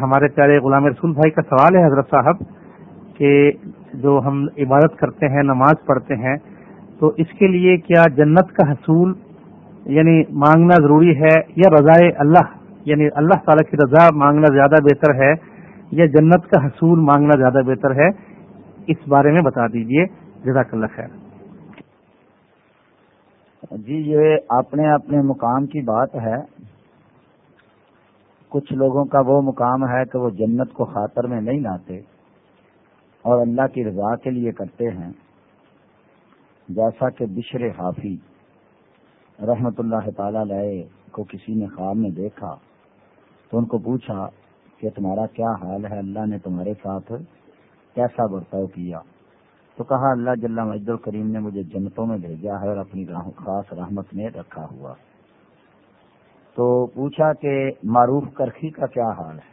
ہمارے پیارے غلام رسول بھائی کا سوال ہے حضرت صاحب کہ جو ہم عبادت کرتے ہیں، نماز پڑھتے ہیں، تو اس کے لیے کیا جنت کا حصول یعنی مانگنا ضروری ہے یا رضائے اللہ؟ یعنی اللہ تعالی کی رضا مانگنا زیادہ بہتر ہے یا جنت کا حصول مانگنا زیادہ بہتر ہے؟ اس بارے میں بتا دیجیے۔ جزاک اللہ خیر۔ جی یہ اپنے اپنے مقام کی بات ہے۔ کچھ لوگوں کا وہ مقام ہے کہ وہ جنت کو خاطر میں نہیں لاتے اور اللہ کی رضا کے لیے کرتے ہیں، جیسا کہ بشر حافی رحمت اللہ تعالی علیہ کو کسی نے خواب میں دیکھا تو ان کو پوچھا کہ تمہارا کیا حال ہے، اللہ نے تمہارے ساتھ کیسا برتاؤ کیا؟ تو کہا، اللہ جل مجد الکریم نے مجھے جنتوں میں بھیجا ہے اور اپنی خاص رحمت میں رکھا ہوا۔ تو پوچھا کہ معروف کرخی کا کیا حال ہے؟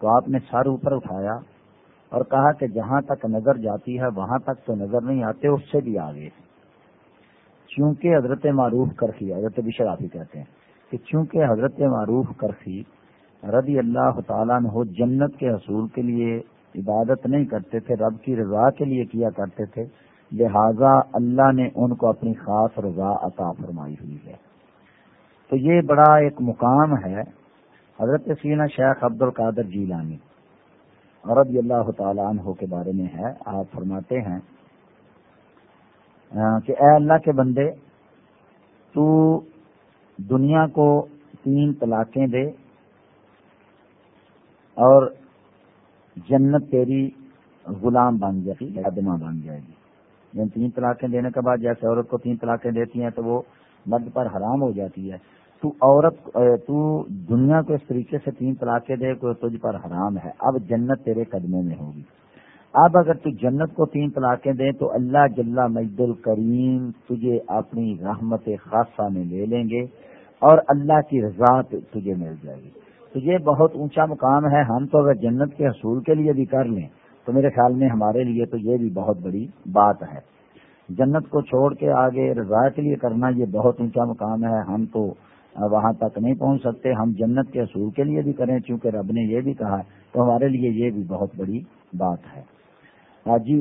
تو آپ نے سر اوپر اٹھایا اور کہا کہ جہاں تک نظر جاتی ہے، وہاں تک تو نظر نہیں آتے، اس سے بھی آگے چونکہ حضرت معروف کرخی، حضرت بشرافی کہتے ہیں کہ چونکہ حضرت معروف کرخی رضی اللہ تعالیٰ نے جنت کے حصول کے لیے عبادت نہیں کرتے تھے، رب کی رضا کے لیے کیا کرتے تھے، لہذا اللہ نے ان کو اپنی خاص رضا عطا فرمائی ہوئی ہے۔ تو یہ بڑا ایک مقام ہے حضرت سینا شیخ عبد القادر جیلانی رضی اللہ تعالیٰ عنہ کے بارے میں ہے۔ آپ فرماتے ہیں کہ اے اللہ کے بندے، تو دنیا کو تین طلاقیں دے اور جنت تیری غلام بن جائے گی ادما بن جائے گی۔ یعنی تین طلاقیں دینے کے بعد جیسے عورت کو تین طلاقیں دیتی ہیں تو وہ مرد پر حرام ہو جاتی ہے۔ تو عورت، تو دنیا کو اس طریقے سے تین طلاقیں دے کو تجھ پر حرام ہے۔ اب جنت تیرے قدموں میں ہوگی۔ اب اگر تو جنت کو تین طلاقیں دیں تو اللہ جل مجد الکریم تجھے اپنی رحمت خاصہ میں لے لیں گے اور اللہ کی رضا تجھے مل جائے گی۔ تو یہ بہت اونچا مقام ہے۔ ہم تو اگر جنت کے حصول کے لیے بھی کر لیں تو میرے خیال میں ہمارے لیے تو یہ بھی بہت بڑی بات ہے۔ جنت کو چھوڑ کے آگے رضا کے لیے کرنا یہ بہت اونچا مقام ہے، ہم تو وہاں تک نہیں پہنچ سکتے، ہم جنت کے اصول کے لیے بھی کریں، چونکہ رب نے یہ بھی کہا تو ہمارے لیے یہ بھی بہت بڑی بات ہے۔ جی